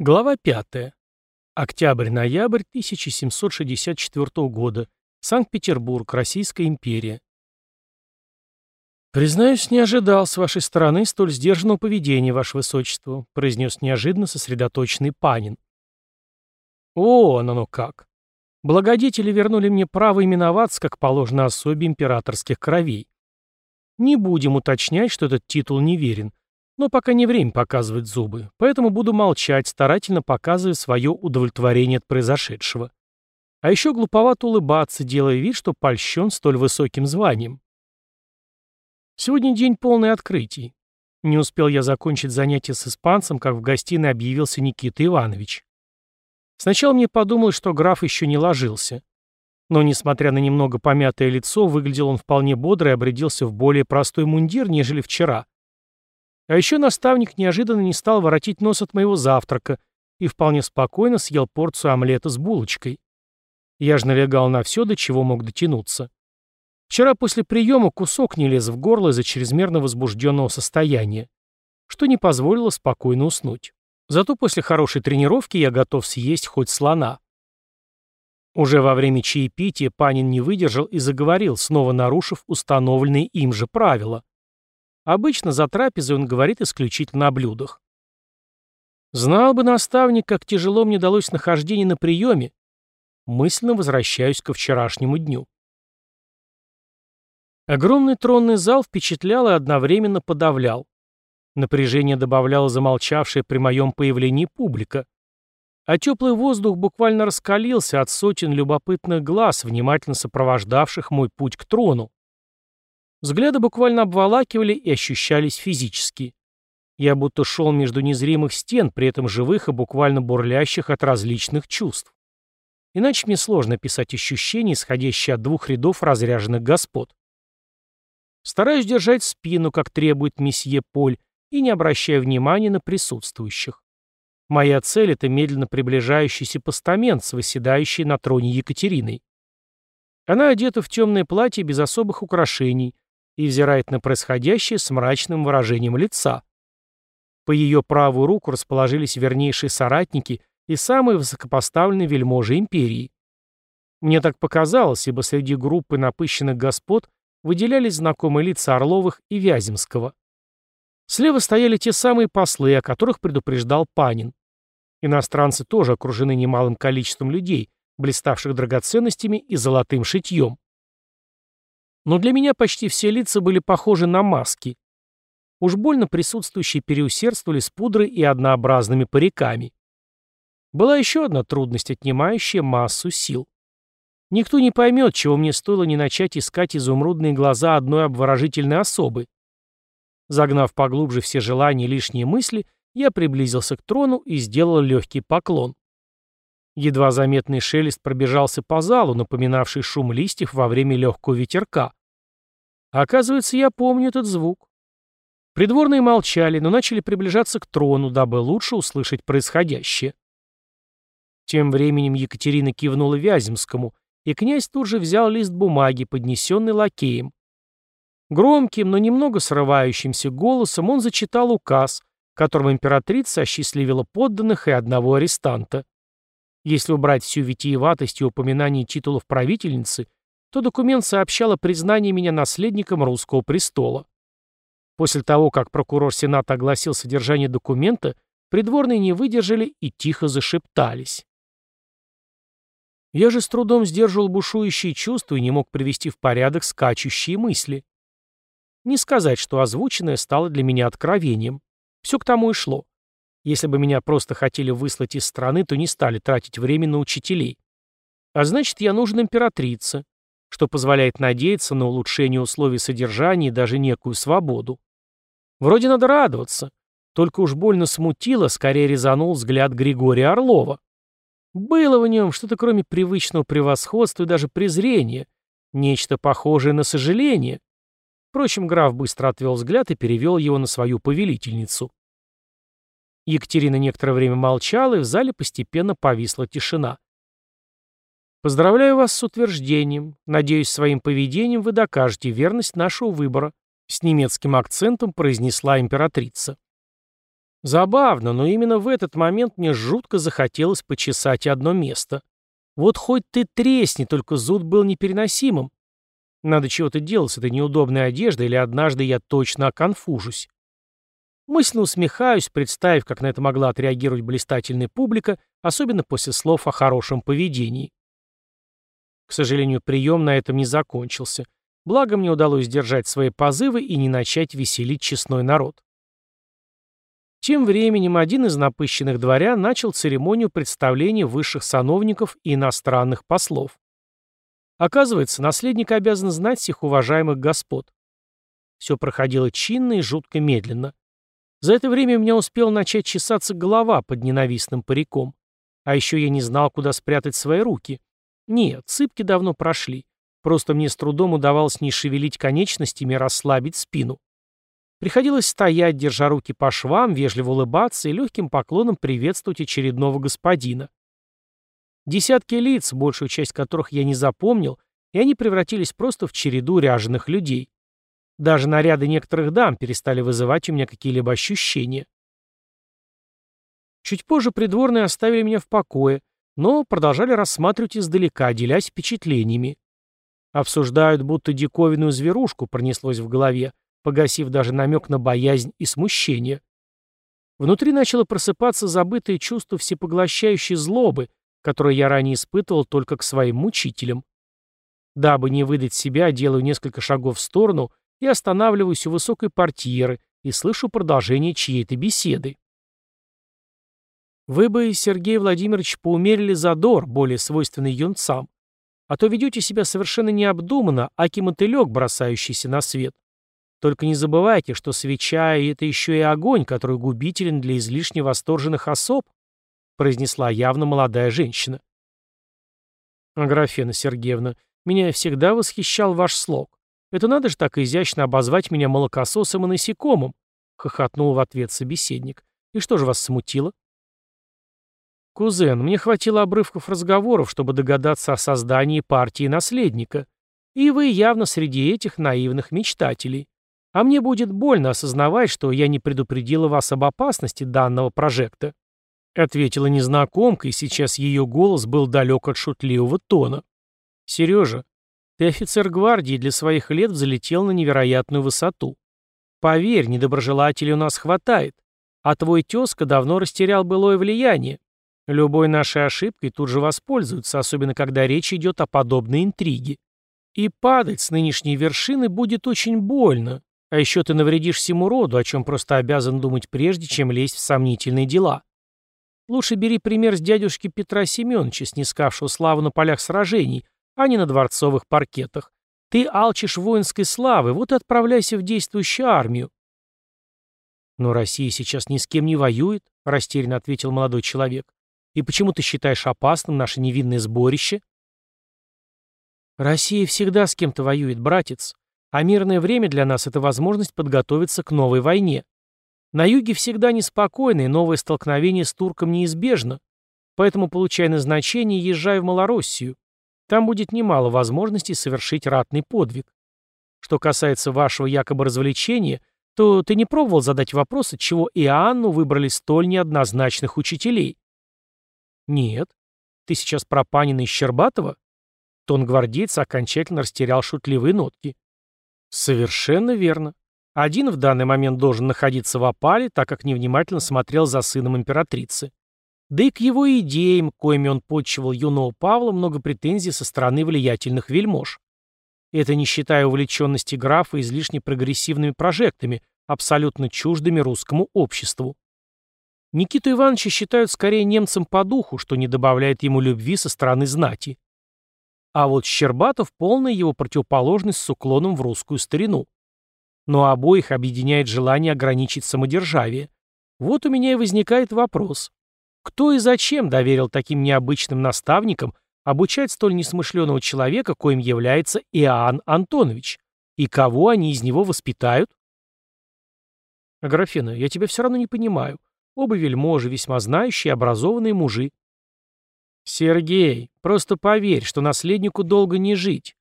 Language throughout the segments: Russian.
Глава 5. Октябрь-ноябрь 1764 года. Санкт-Петербург, Российская империя. «Признаюсь, не ожидал с вашей стороны столь сдержанного поведения, ваше высочество», произнес неожиданно сосредоточенный Панин. «О, оно как! Благодетели вернули мне право именоваться, как положено особе императорских кровей. Не будем уточнять, что этот титул неверен, но пока не время показывать зубы, поэтому буду молчать, старательно показывая свое удовлетворение от произошедшего. А еще глуповато улыбаться, делая вид, что польщен столь высоким званием. Сегодня день полный открытий. Не успел я закончить занятие с испанцем, как в гостиной объявился Никита Иванович. Сначала мне подумалось, что граф еще не ложился. Но, несмотря на немного помятое лицо, выглядел он вполне бодро и обрядился в более простой мундир, нежели вчера. А еще наставник неожиданно не стал воротить нос от моего завтрака и вполне спокойно съел порцию омлета с булочкой. Я же налегал на все, до чего мог дотянуться. Вчера после приема кусок не лез в горло из-за чрезмерно возбужденного состояния, что не позволило спокойно уснуть. Зато после хорошей тренировки я готов съесть хоть слона. Уже во время чаепития Панин не выдержал и заговорил, снова нарушив установленные им же правила. Обычно за трапезой он говорит исключительно о блюдах. Знал бы наставник, как тяжело мне далось нахождение на приеме. Мысленно возвращаюсь ко вчерашнему дню. Огромный тронный зал впечатлял и одновременно подавлял. Напряжение добавляла замолчавшая при моем появлении публика. А теплый воздух буквально раскалился от сотен любопытных глаз, внимательно сопровождавших мой путь к трону. Взгляды буквально обволакивали и ощущались физически. Я будто шел между незримых стен, при этом живых и буквально бурлящих от различных чувств. Иначе мне сложно писать ощущения, исходящие от двух рядов разряженных господ. Стараюсь держать спину, как требует месье Поль, и не обращая внимания на присутствующих. Моя цель — это медленно приближающийся постамент с выседающей на троне Екатериной. Она одета в темное платье без особых украшений, и взирает на происходящее с мрачным выражением лица. По ее правую руку расположились вернейшие соратники и самые высокопоставленные вельможи империи. Мне так показалось, ибо среди группы напыщенных господ выделялись знакомые лица Орловых и Вяземского. Слева стояли те самые послы, о которых предупреждал Панин. Иностранцы тоже окружены немалым количеством людей, блиставших драгоценностями и золотым шитьем. Но для меня почти все лица были похожи на маски. Уж больно присутствующие переусердствовали с пудрой и однообразными париками. Была еще одна трудность, отнимающая массу сил. Никто не поймет, чего мне стоило не начать искать изумрудные глаза одной обворожительной особы. Загнав поглубже все желания и лишние мысли, я приблизился к трону и сделал легкий поклон. Едва заметный шелест пробежался по залу, напоминавший шум листьев во время легкого ветерка. Оказывается, я помню этот звук. Придворные молчали, но начали приближаться к трону, дабы лучше услышать происходящее. Тем временем Екатерина кивнула Вяземскому, и князь тут же взял лист бумаги, поднесенный лакеем. Громким, но немного срывающимся голосом он зачитал указ, которым императрица осчастливила подданных и одного арестанта. Если убрать всю витиеватость и упоминание титулов правительницы, то документ сообщал о признании меня наследником русского престола. После того, как прокурор Сената огласил содержание документа, придворные не выдержали и тихо зашептались. Я же с трудом сдерживал бушующие чувства и не мог привести в порядок скачущие мысли. Не сказать, что озвученное стало для меня откровением. Все к тому и шло. Если бы меня просто хотели выслать из страны, то не стали тратить время на учителей. А значит, я нужен императрице, что позволяет надеяться на улучшение условий содержания и даже некую свободу. Вроде надо радоваться, только уж больно смутило, скорее резанул взгляд Григория Орлова. Было в нем что-то кроме привычного превосходства и даже презрения, нечто похожее на сожаление. Впрочем, граф быстро отвел взгляд и перевел его на свою повелительницу. Екатерина некоторое время молчала, и в зале постепенно повисла тишина. Поздравляю вас с утверждением. Надеюсь, своим поведением вы докажете верность нашего выбора, с немецким акцентом произнесла императрица. Забавно, но именно в этот момент мне жутко захотелось почесать одно место. Вот хоть ты тресни, только зуд был непереносимым. Надо чего-то делать с этой неудобной одеждой, или однажды я точно оконфужусь. Мысленно усмехаюсь, представив, как на это могла отреагировать блистательная публика, особенно после слов о хорошем поведении. К сожалению, прием на этом не закончился. Благо мне удалось сдержать свои позывы и не начать веселить честной народ. Тем временем один из напыщенных дворян начал церемонию представления высших сановников и иностранных послов. Оказывается, наследник обязан знать всех уважаемых господ. Все проходило чинно и жутко медленно. За это время у меня успела начать чесаться голова под ненавистным париком. А еще я не знал, куда спрятать свои руки. Нет, цыпки давно прошли. Просто мне с трудом удавалось не шевелить конечностями и расслабить спину. Приходилось стоять, держа руки по швам, вежливо улыбаться и легким поклоном приветствовать очередного господина. Десятки лиц, большую часть которых я не запомнил, и они превратились просто в череду ряженых людей. Даже наряды некоторых дам перестали вызывать у меня какие-либо ощущения. Чуть позже придворные оставили меня в покое, но продолжали рассматривать издалека, делясь впечатлениями. Обсуждают, будто диковинную зверушку пронеслось в голове, погасив даже намек на боязнь и смущение. Внутри начало просыпаться забытое чувство всепоглощающей злобы, которое я ранее испытывал только к своим мучителям. Дабы не выдать себя, делаю несколько шагов в сторону и останавливаюсь у высокой портьеры и слышу продолжение чьей-то беседы. Вы бы, Сергей Владимирович, поумерили задор, более свойственный юнцам, а то ведете себя совершенно необдуманно, аки мотылек, бросающийся на свет. Только не забывайте, что свеча — это еще и огонь, который губителен для излишне восторженных особ, произнесла явно молодая женщина. Аграфена Сергеевна, меня всегда восхищал ваш слог. Это надо же так изящно обозвать меня молокососом и насекомым, хохотнул в ответ собеседник. И что же вас смутило? Кузен, мне хватило обрывков разговоров, чтобы догадаться о создании партии наследника. И вы явно среди этих наивных мечтателей. А мне будет больно осознавать, что я не предупредила вас об опасности данного прожекта. Ответила незнакомка, и сейчас ее голос был далек от шутливого тона. Сережа, ты офицер гвардии для своих лет взлетел на невероятную высоту. Поверь, недоброжелателей у нас хватает. А твой тезка давно растерял былое влияние. Любой нашей ошибкой тут же воспользуются, особенно когда речь идет о подобной интриге. И падать с нынешней вершины будет очень больно, а еще ты навредишь всему роду, о чем просто обязан думать прежде, чем лезть в сомнительные дела. Лучше бери пример с дядюшки Петра Семеновича, снискавшего славу на полях сражений, а не на дворцовых паркетах. Ты алчишь воинской славы, вот и отправляйся в действующую армию. Но Россия сейчас ни с кем не воюет, растерянно ответил молодой человек. И почему ты считаешь опасным наше невинное сборище? Россия всегда с кем-то воюет, братец. А мирное время для нас – это возможность подготовиться к новой войне. На юге всегда неспокойно, и новое столкновение с турком неизбежно. Поэтому, получая назначение, езжай в Малороссию. Там будет немало возможностей совершить ратный подвиг. Что касается вашего якобы развлечения, то ты не пробовал задать вопрос, от чего Иоанну выбрали столь неоднозначных учителей? Нет. Ты сейчас про Панина и Щербатова? Тон гвардейца окончательно растерял шутливые нотки. Совершенно верно. Один в данный момент должен находиться в опале, так как невнимательно смотрел за сыном императрицы. Да и к его идеям, коими он подчивал юного Павла, много претензий со стороны влиятельных вельмож. Это не считая увлеченности графа излишне прогрессивными прожектами, абсолютно чуждыми русскому обществу. Никиту Ивановича считают скорее немцем по духу, что не добавляет ему любви со стороны знати. А вот Щербатов — полная его противоположность с уклоном в русскую старину. Но обоих объединяет желание ограничить самодержавие. Вот у меня и возникает вопрос. Кто и зачем доверил таким необычным наставникам обучать столь несмышленого человека, коим является Иоанн Антонович? И кого они из него воспитают? Аграфена, я тебя все равно не понимаю. Оба вельможи, весьма знающие и образованные мужи. «Сергей, просто поверь, что наследнику долго не жить.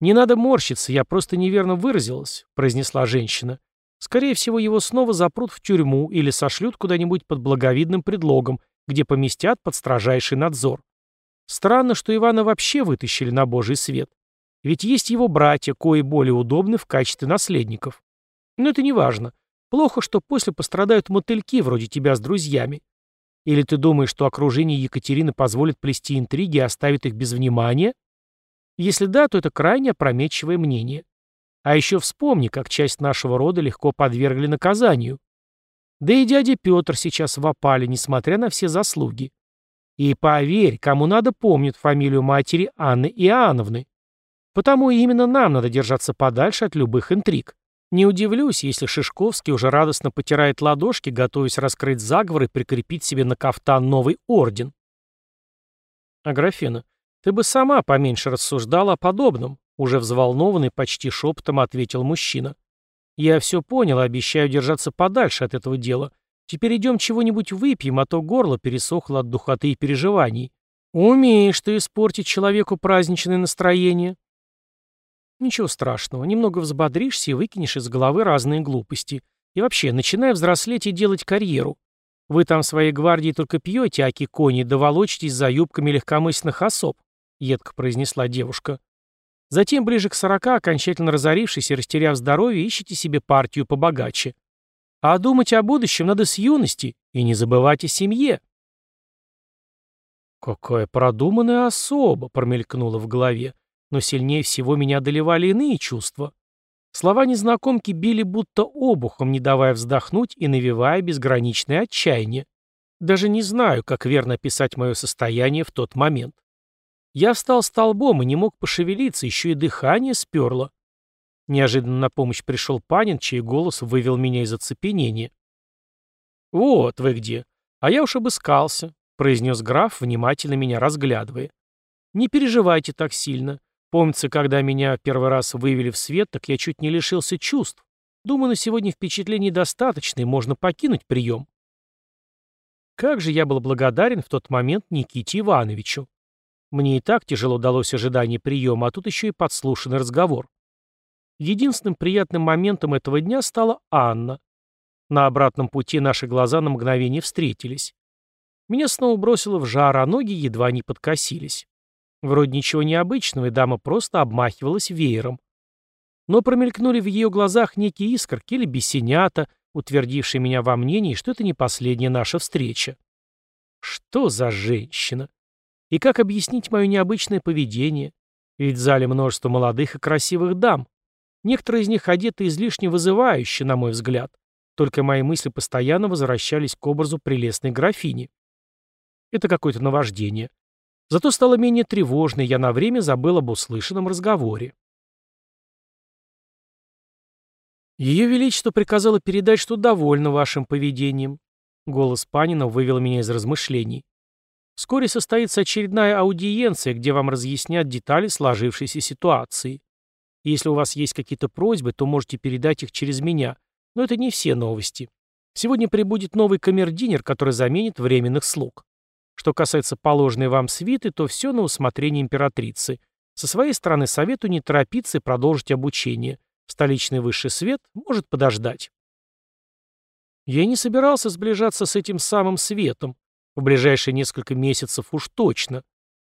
Не надо морщиться, я просто неверно выразилась», — произнесла женщина. Скорее всего, его снова запрут в тюрьму или сошлют куда-нибудь под благовидным предлогом, где поместят под строжайший надзор. Странно, что Ивана вообще вытащили на божий свет. Ведь есть его братья, кои более удобны в качестве наследников. Но это не важно. Плохо, что после пострадают мотыльки вроде тебя с друзьями. Или ты думаешь, что окружение Екатерины позволит плести интриги и оставит их без внимания? Если да, то это крайне опрометчивое мнение. А еще вспомни, как часть нашего рода легко подвергли наказанию. Да и дядя Петр сейчас в опале, несмотря на все заслуги. И поверь, кому надо помнит фамилию матери Анны Иоанновны. Потому именно нам надо держаться подальше от любых интриг. Не удивлюсь, если Шишковский уже радостно потирает ладошки, готовясь раскрыть заговор и прикрепить себе на кафтан новый орден. Аграфена, ты бы сама поменьше рассуждала о подобном, уже взволнованный, почти шепотом ответил мужчина. Я все понял, обещаю держаться подальше от этого дела. Теперь идем чего-нибудь выпьем, а то горло пересохло от духоты и переживаний. Умеешь ты испортить человеку праздничное настроение. Ничего страшного, немного взбодришься и выкинешь из головы разные глупости. И вообще, начинай взрослеть и делать карьеру. Вы там в своей гвардии только пьете, аки кони, да волочитесь за юбками легкомысленных особ, — едко произнесла девушка. Затем, ближе к сорока, окончательно разорившись и растеряв здоровье, ищите себе партию побогаче. А думать о будущем надо с юности, и не забывать о семье. «Какая продуманная особа!» — промелькнула в голове. Но сильнее всего меня одолевали иные чувства. Слова незнакомки били будто обухом, не давая вздохнуть и навевая безграничное отчаяние. Даже не знаю, как верно описать мое состояние в тот момент. Я встал столбом и не мог пошевелиться, еще и дыхание сперло. Неожиданно на помощь пришел Панин, чей голос вывел меня из оцепенения. «Вот вы где. А я уж обыскался», — произнес граф, внимательно меня разглядывая. «Не переживайте так сильно. Помнится, когда меня первый раз вывели в свет, так я чуть не лишился чувств. Думаю, на сегодня впечатлений достаточно, и можно покинуть прием». Как же я был благодарен в тот момент Никите Ивановичу. Мне и так тяжело далось ожидание приема, а тут еще и подслушанный разговор. Единственным приятным моментом этого дня стала Анна. На обратном пути наши глаза на мгновение встретились. Меня снова бросило в жар, а ноги едва не подкосились. Вроде ничего необычного, и дама просто обмахивалась веером. Но промелькнули в ее глазах некие искорки или бесенята, утвердившие меня во мнении, что это не последняя наша встреча. Что за женщина? И как объяснить мое необычное поведение? Ведь в зале множество молодых и красивых дам. Некоторые из них одеты излишне вызывающе, на мой взгляд. Только мои мысли постоянно возвращались к образу прелестной графини. Это какое-то наваждение. Зато стало менее тревожно, и я на время забыл об услышанном разговоре. Ее Величество приказало передать, что довольно вашим поведением. Голос Панина вывел меня из размышлений. Вскоре состоится очередная аудиенция, где вам разъяснят детали сложившейся ситуации. Если у вас есть какие-то просьбы, то можете передать их через меня. Но это не все новости. Сегодня прибудет новый камердинер, который заменит временных слуг. Что касается положенной вам свиты, то все на усмотрение императрицы. Со своей стороны советую не торопиться и продолжить обучение. Столичный высший свет может подождать. Я не собирался сближаться с этим самым светом. В ближайшие несколько месяцев уж точно.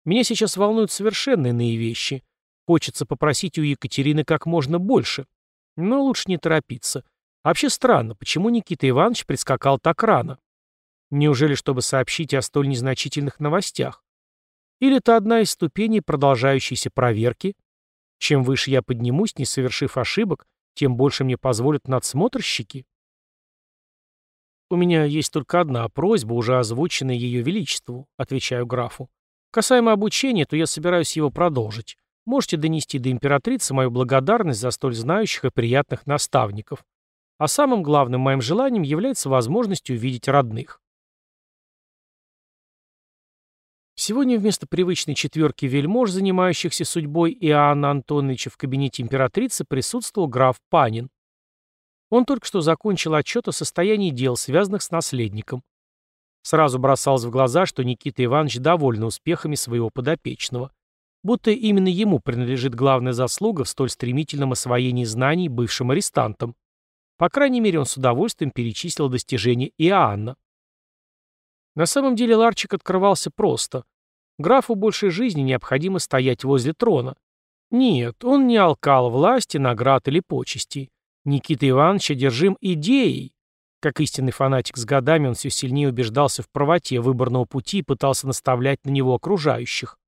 Меня сейчас волнуют совершенно иные вещи. Хочется попросить у Екатерины как можно больше. Но лучше не торопиться. Вообще странно, почему Никита Иванович прискакал так рано? Неужели, чтобы сообщить о столь незначительных новостях? Или это одна из ступеней продолжающейся проверки? Чем выше я поднимусь, не совершив ошибок, тем больше мне позволят надсмотрщики. У меня есть только одна просьба, уже озвученная Ее Величеству, отвечаю графу. Касаемо обучения, то я собираюсь его продолжить. Можете донести до императрицы мою благодарность за столь знающих и приятных наставников. А самым главным моим желанием является возможность увидеть родных. Сегодня вместо привычной четверки вельмож, занимающихся судьбой Иоанна Антоновича в кабинете императрицы, присутствовал граф Панин. Он только что закончил отчет о состоянии дел, связанных с наследником. Сразу бросалось в глаза, что Никита Иванович доволен успехами своего подопечного будто именно ему принадлежит главная заслуга в столь стремительном освоении знаний бывшим арестантам. По крайней мере, он с удовольствием перечислил достижения Иоанна. На самом деле ларчик открывался просто. Графу большей жизни необходимо стоять возле трона. Нет, он не алкал власти, наград или почестей. Никита Иванович одержим идеей. Как истинный фанатик с годами, он все сильнее убеждался в правоте выборного пути и пытался наставлять на него окружающих.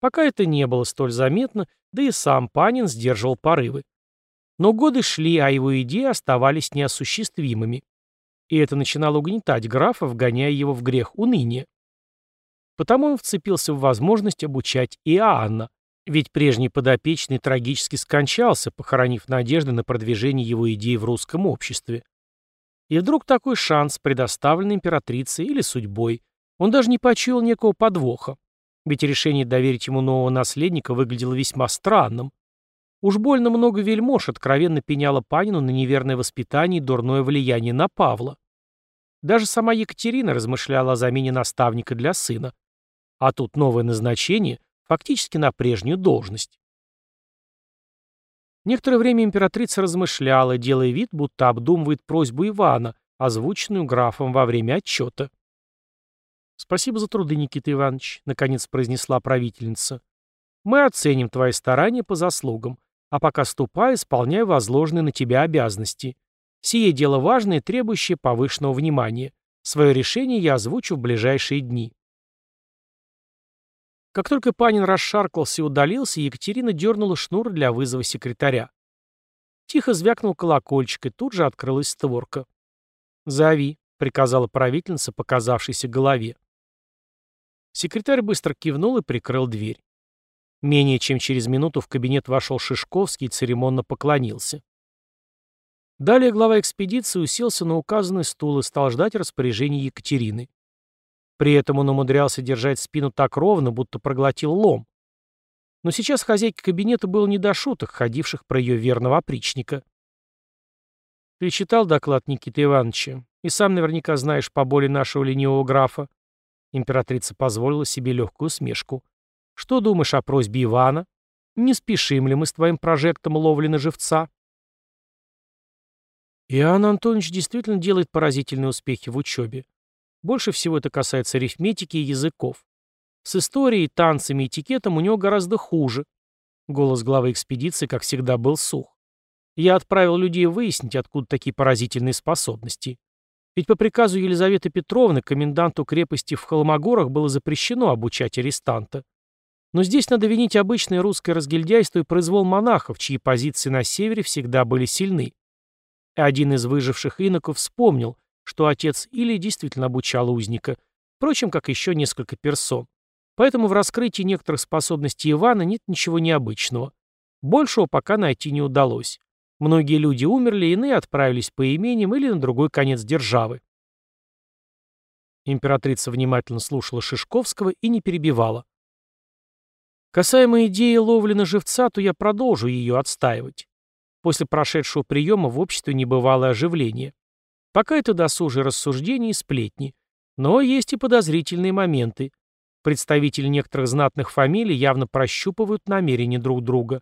Пока это не было столь заметно, да и сам Панин сдерживал порывы. Но годы шли, а его идеи оставались неосуществимыми. И это начинало угнетать графа, вгоняя его в грех уныния. Потому он вцепился в возможность обучать Иоанна, ведь прежний подопечный трагически скончался, похоронив надежды на продвижение его идей в русском обществе. И вдруг такой шанс, предоставленный императрицей или судьбой, он даже не почуял некого подвоха, ведь решение доверить ему нового наследника выглядело весьма странным. Уж больно много вельмож откровенно пеняло Панину на неверное воспитание и дурное влияние на Павла. Даже сама Екатерина размышляла о замене наставника для сына. А тут новое назначение, фактически на прежнюю должность. Некоторое время императрица размышляла, делая вид, будто обдумывает просьбу Ивана, озвученную графом во время отчета. «Спасибо за труды, Никита Иванович», — наконец произнесла правительница. «Мы оценим твои старания по заслугам, а пока ступай, исполняй возложенные на тебя обязанности. Сие дело важное, требующее повышенного внимания. Свое решение я озвучу в ближайшие дни». Как только Панин расшаркался и удалился, Екатерина дернула шнур для вызова секретаря. Тихо звякнул колокольчик, и тут же открылась створка. «Зови», — приказала правительница, показавшейся голове. Секретарь быстро кивнул и прикрыл дверь. Менее чем через минуту в кабинет вошел Шишковский и церемонно поклонился. Далее глава экспедиции уселся на указанный стул и стал ждать распоряжения Екатерины. При этом он умудрялся держать спину так ровно, будто проглотил лом. Но сейчас хозяйке кабинета было не до шуток, ходивших про ее верного опричника. «Ты читал доклад Никиты Ивановича? И сам наверняка знаешь по боли нашего ленивого графа?» Императрица позволила себе легкую усмешку. «Что думаешь о просьбе Ивана? Не спешим ли мы с твоим прожектом ловли на живца?» Иоанн Антонович действительно делает поразительные успехи в учебе. Больше всего это касается арифметики и языков. С историей, танцами и этикетом у него гораздо хуже. Голос главы экспедиции, как всегда, был сух. Я отправил людей выяснить, откуда такие поразительные способности. Ведь по приказу Елизаветы Петровны коменданту крепости в Холмогорах было запрещено обучать арестанта. Но здесь надо винить обычное русское разгильдяйство и произвол монахов, чьи позиции на севере всегда были сильны. Один из выживших иноков вспомнил, что отец Или действительно обучал узника, впрочем, как еще несколько персон. Поэтому в раскрытии некоторых способностей Ивана нет ничего необычного. Большего пока найти не удалось. Многие люди умерли, иные отправились по имениям или на другой конец державы. Императрица внимательно слушала Шишковского и не перебивала. Касаемо идеи ловли на живца, то я продолжу ее отстаивать. После прошедшего приема в обществе небывалое оживление. Пока это досужие рассуждения и сплетни. Но есть и подозрительные моменты. Представители некоторых знатных фамилий явно прощупывают намерения друг друга.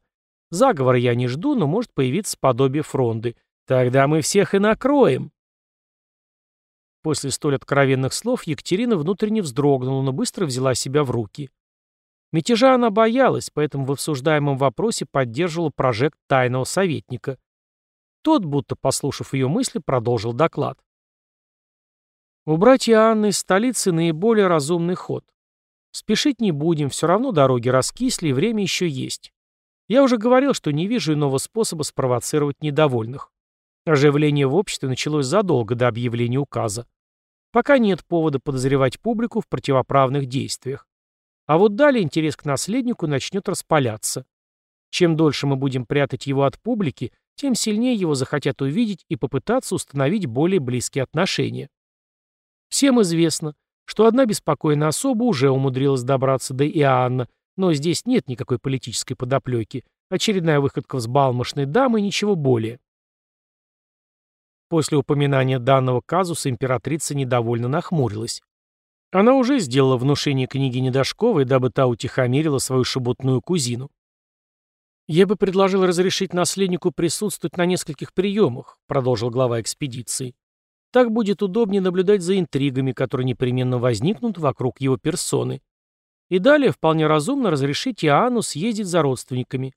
Заговора я не жду, но может появиться подобие фронды. Тогда мы всех и накроем. После столь откровенных слов Екатерина внутренне вздрогнула, но быстро взяла себя в руки. Мятежа она боялась, поэтому в обсуждаемом вопросе поддерживала прожект тайного советника. Тот, будто послушав ее мысли, продолжил доклад. У братья Анны из столицы наиболее разумный ход. Спешить не будем, все равно дороги раскисли и время еще есть. Я уже говорил, что не вижу иного способа спровоцировать недовольных. Оживление в обществе началось задолго до объявления указа. Пока нет повода подозревать публику в противоправных действиях. А вот далее интерес к наследнику начнет распаляться. Чем дольше мы будем прятать его от публики, тем сильнее его захотят увидеть и попытаться установить более близкие отношения. Всем известно, что одна беспокойная особа уже умудрилась добраться до Иоанна, но здесь нет никакой политической подоплеки, очередная выходка взбалмошной дамы и ничего более. После упоминания данного казуса императрица недовольно нахмурилась. Она уже сделала внушение княгине Дашковой, дабы та утихомирила свою шебутную кузину. «Я бы предложил разрешить наследнику присутствовать на нескольких приемах», продолжил глава экспедиции. «Так будет удобнее наблюдать за интригами, которые непременно возникнут вокруг его персоны. И далее вполне разумно разрешить Иоанну съездить за родственниками.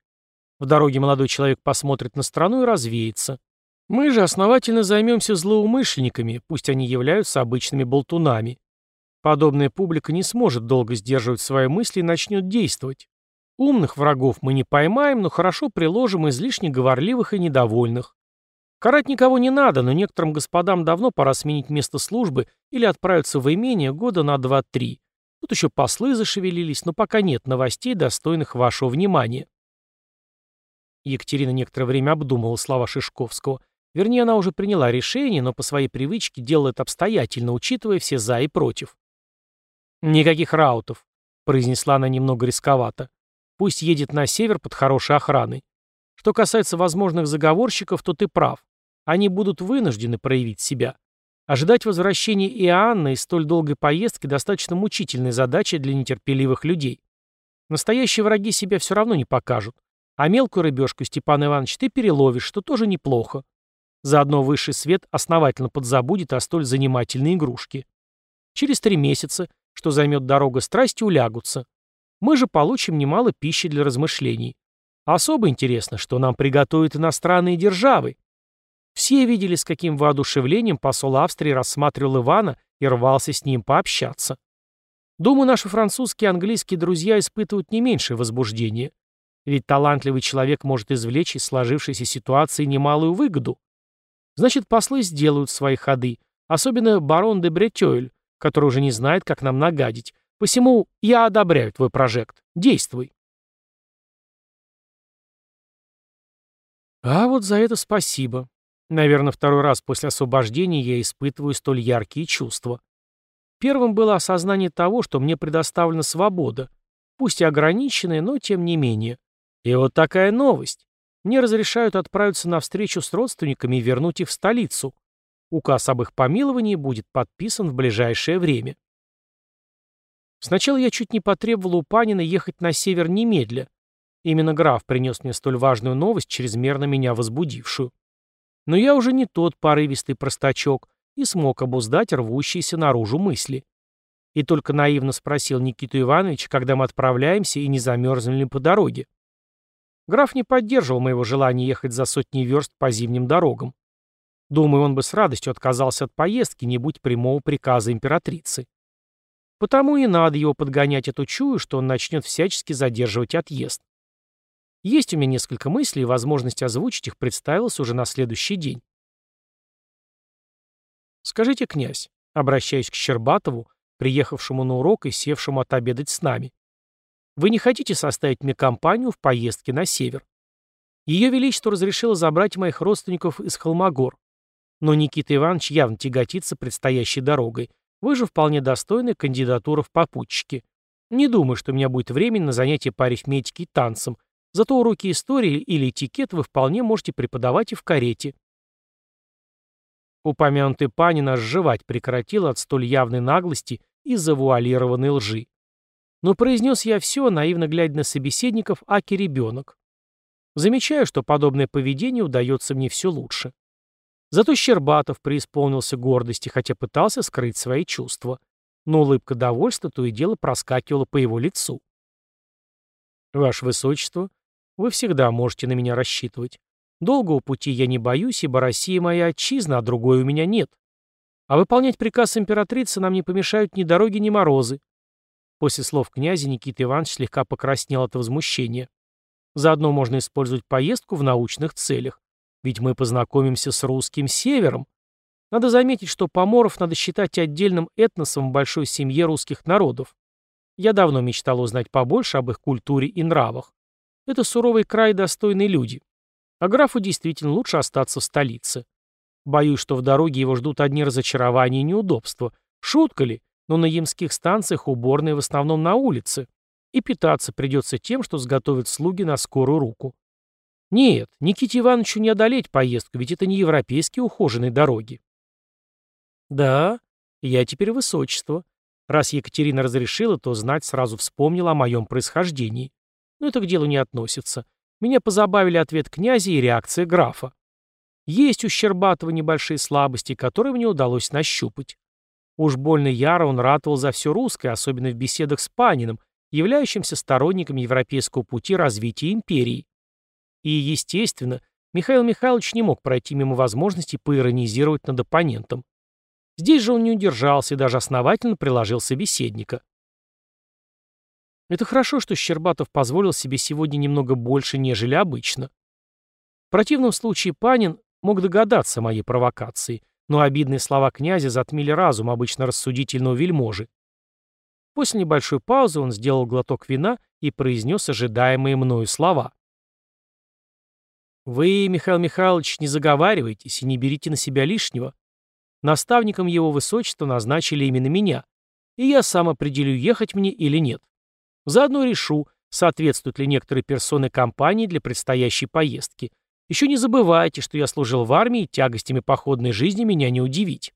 В дороге молодой человек посмотрит на страну и развеется. Мы же основательно займемся злоумышленниками, пусть они являются обычными болтунами. Подобная публика не сможет долго сдерживать свои мысли и начнет действовать. Умных врагов мы не поймаем, но хорошо приложим излишне говорливых и недовольных. Карать никого не надо, но некоторым господам давно пора сменить место службы или отправиться в имение года на 2-3. Тут еще послы зашевелились, но пока нет новостей, достойных вашего внимания. Екатерина некоторое время обдумывала слова Шишковского. Вернее, она уже приняла решение, но по своей привычке делала это обстоятельно, учитывая все «за» и «против». «Никаких раутов», — произнесла она немного рисковато. «Пусть едет на север под хорошей охраной. Что касается возможных заговорщиков, то ты прав. Они будут вынуждены проявить себя. Ожидать возвращения Иоанна из столь долгой поездки достаточно мучительная задача для нетерпеливых людей. Настоящие враги себя все равно не покажут. А мелкую рыбешку, Степан Иванович, ты переловишь, что тоже неплохо. Заодно высший свет основательно подзабудет о столь занимательной игрушке. Через три месяца, что займет дорога страсти, улягутся. Мы же получим немало пищи для размышлений. Особо интересно, что нам приготовят иностранные державы. Все видели, с каким воодушевлением посол Австрии рассматривал Ивана и рвался с ним пообщаться. Думаю, наши французские и английские друзья испытывают не меньшее возбуждение. Ведь талантливый человек может извлечь из сложившейся ситуации немалую выгоду. Значит, послы сделают свои ходы, особенно барон де Бретёйль, который уже не знает, как нам нагадить. Посему я одобряю твой прожект. Действуй. А вот за это спасибо. Наверное, второй раз после освобождения я испытываю столь яркие чувства. Первым было осознание того, что мне предоставлена свобода, пусть и ограниченная, но тем не менее. И вот такая новость. Мне разрешают отправиться на встречу с родственниками и вернуть их в столицу. Указ об их помиловании будет подписан в ближайшее время. Сначала я чуть не потребовал у Панина ехать на север немедля. Именно граф принес мне столь важную новость, чрезмерно меня возбудившую. Но я уже не тот порывистый простачок и смог обуздать рвущиеся наружу мысли. И только наивно спросил Никиту Ивановича, когда мы отправляемся и не замерзнем ли по дороге. Граф не поддерживал моего желания ехать за сотни верст по зимним дорогам. Думаю, он бы с радостью отказался от поездки, не будь прямого приказа императрицы. Потому и надо его подгонять, эту чую, что он начнет всячески задерживать отъезд. Есть у меня несколько мыслей, и возможность озвучить их представилась уже на следующий день. «Скажите, князь», обращаясь к Щербатову, приехавшему на урок и севшему отобедать с нами, вы не хотите составить мне компанию в поездке на север? Ее Величество разрешило забрать моих родственников из Холмогор. Но Никита Иванович явно тяготится предстоящей дорогой. Вы же вполне достойны кандидатуры в попутчики. Не думаю, что у меня будет времени на занятия по арифметике и танцам. Зато уроки истории или этикет вы вполне можете преподавать и в карете. Упомянутый Панин аж жевать прекратил от столь явной наглости и завуалированной лжи. Но произнес я все, наивно глядя на собеседников, аки ребенок. Замечаю, что подобное поведение удается мне все лучше. Зато Щербатов преисполнился гордости, хотя пытался скрыть свои чувства. Но улыбка довольства то и дело проскакивала по его лицу. «Ваше Высочество, вы всегда можете на меня рассчитывать. Долгого пути я не боюсь, ибо Россия моя отчизна, а другой у меня нет. А выполнять приказ императрицы нам не помешают ни дороги, ни морозы. После слов князя Никита Иванович слегка покраснел от возмущения. Заодно можно использовать поездку в научных целях. Ведь мы познакомимся с русским севером. Надо заметить, что поморов надо считать отдельным этносом в большой семье русских народов. Я давно мечтал узнать побольше об их культуре и нравах. Это суровый край достойные люди. А графу действительно лучше остаться в столице. Боюсь, что в дороге его ждут одни разочарования и неудобства. Шутка ли? но на ямских станциях уборные в основном на улице, и питаться придется тем, что сготовят слуги на скорую руку. Нет, Никите Ивановичу не одолеть поездку, ведь это не европейские ухоженные дороги. Да, я теперь высочество. Раз Екатерина разрешила, то знать сразу вспомнила о моем происхождении. Но это к делу не относится. Меня позабавили ответ князя и реакция графа. Есть у Щербатова небольшие слабости, которые мне удалось нащупать. Уж больно яро он ратовал за все русское, особенно в беседах с Паниным, являющимся сторонником европейского пути развития империи. И, естественно, Михаил Михайлович не мог пройти мимо возможности поиронизировать над оппонентом. Здесь же он не удержался и даже основательно приложил собеседника. Это хорошо, что Щербатов позволил себе сегодня немного больше, нежели обычно. В противном случае Панин мог догадаться о моей провокации, но обидные слова князя затмили разум обычно рассудительного вельможи. После небольшой паузы он сделал глоток вина и произнес ожидаемые мною слова. «Вы, Михаил Михайлович, не заговаривайтесь и не берите на себя лишнего. Наставником его высочества назначили именно меня, и я сам определю, ехать мне или нет. Заодно решу, соответствуют ли некоторые персоны компании для предстоящей поездки. Еще не забывайте, что я служил в армии, и тягостями походной жизни меня не удивить.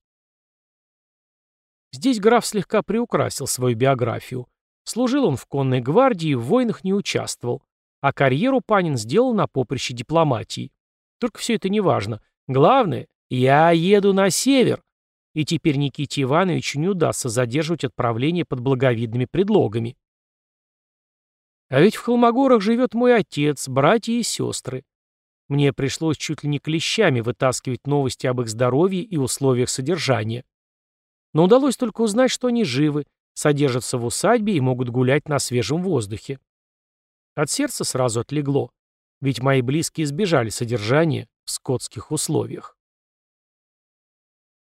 Здесь граф слегка приукрасил свою биографию. Служил он в конной гвардии, в войнах не участвовал. А карьеру Панин сделал на поприще дипломатии. Только все это не важно. Главное, я еду на север. И теперь Никите Ивановичу не удастся задерживать отправление под благовидными предлогами. А ведь в Холмогорах живет мой отец, братья и сестры. Мне пришлось чуть ли не клещами вытаскивать новости об их здоровье и условиях содержания. Но удалось только узнать, что они живы, содержатся в усадьбе и могут гулять на свежем воздухе. От сердца сразу отлегло, ведь мои близкие избежали содержания в скотских условиях.